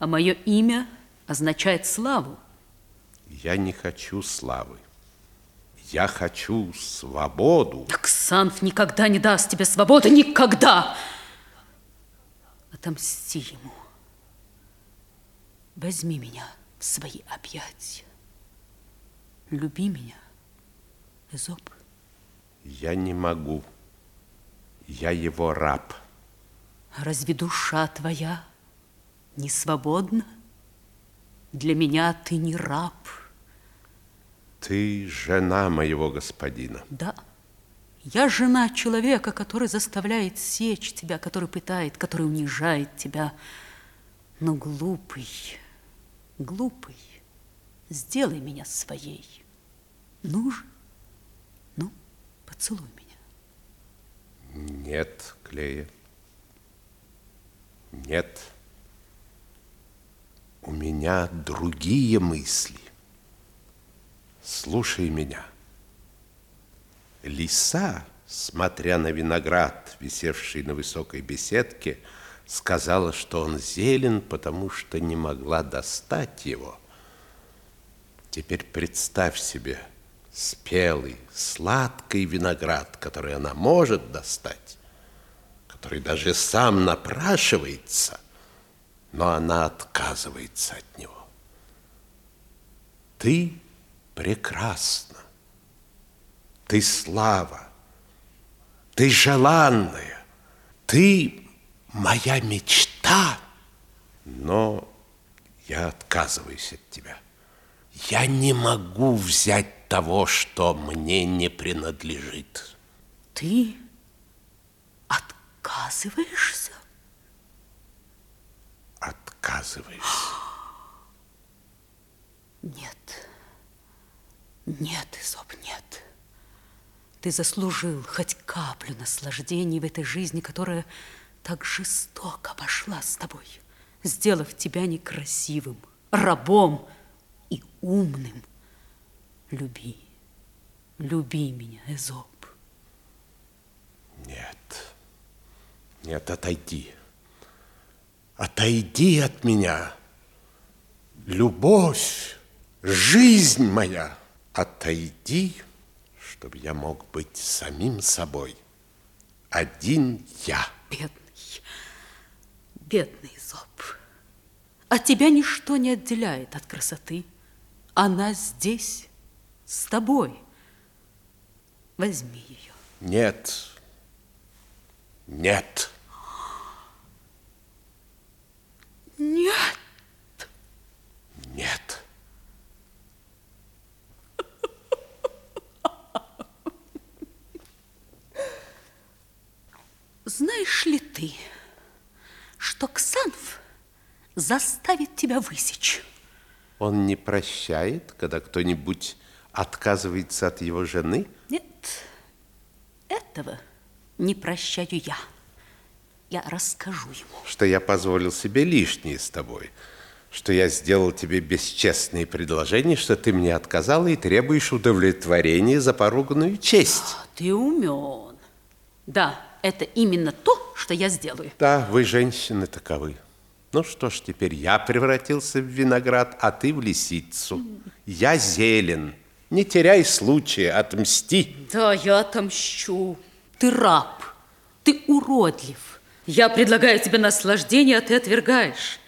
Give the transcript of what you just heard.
А мое имя означает славу. Я не хочу славы. Я хочу свободу. Ксанф никогда не даст тебе свободы, никогда! Отомсти ему. Возьми меня в свои объятия. Люби меня, Эзоп. Я не могу. Я его раб. Разве душа твоя не свободна? Для меня ты не раб. Ты жена моего господина. Да, я жена человека, который заставляет сечь тебя, который пытает, который унижает тебя. Но глупый, глупый, сделай меня своей. Ну же, ну, поцелуй меня. Нет, Клея. Нет. У меня другие мысли. Слушай меня. Лиса, смотря на виноград, висевший на высокой беседке, сказала, что он зелен, потому что не могла достать его. Теперь представь себе спелый, сладкий виноград, который она может достать, который даже сам напрашивается, но она отказывается от него. Ты прекрасна, ты слава, ты желанная, ты моя мечта, но я отказываюсь от тебя. Я не могу взять того, что мне не принадлежит. Ты отказываешься? Отказываюсь. Нет. Нет, Изоб, нет. Ты заслужил хоть каплю наслаждений в этой жизни, которая так жестоко пошла с тобой, сделав тебя некрасивым, рабом и умным. Люби, люби меня, Эзоп. Нет, нет, отойди. Отойди от меня. Любовь, жизнь моя, отойди, чтобы я мог быть самим собой. Один я. Бедный, бедный Зоб. От тебя ничто не отделяет от красоты. Она здесь, с тобой. Возьми ее. Нет, нет. Нет. Нет. Знаешь ли ты, что Ксанф заставит тебя высечь? Он не прощает, когда кто-нибудь отказывается от его жены? Нет, этого не прощаю я. Я расскажу ему. Что я позволил себе лишнее с тобой, что я сделал тебе бесчестные предложения, что ты мне отказала и требуешь удовлетворения за поруганную честь. Ты умен. Да, это именно то, что я сделаю. Да, вы, женщины, таковы. Ну что ж, теперь я превратился в виноград, а ты в лисицу. Я зелен. Не теряй случая, отмсти. Да, я отомщу. Ты раб, ты уродлив. Я предлагаю тебе наслаждение, а ты отвергаешь.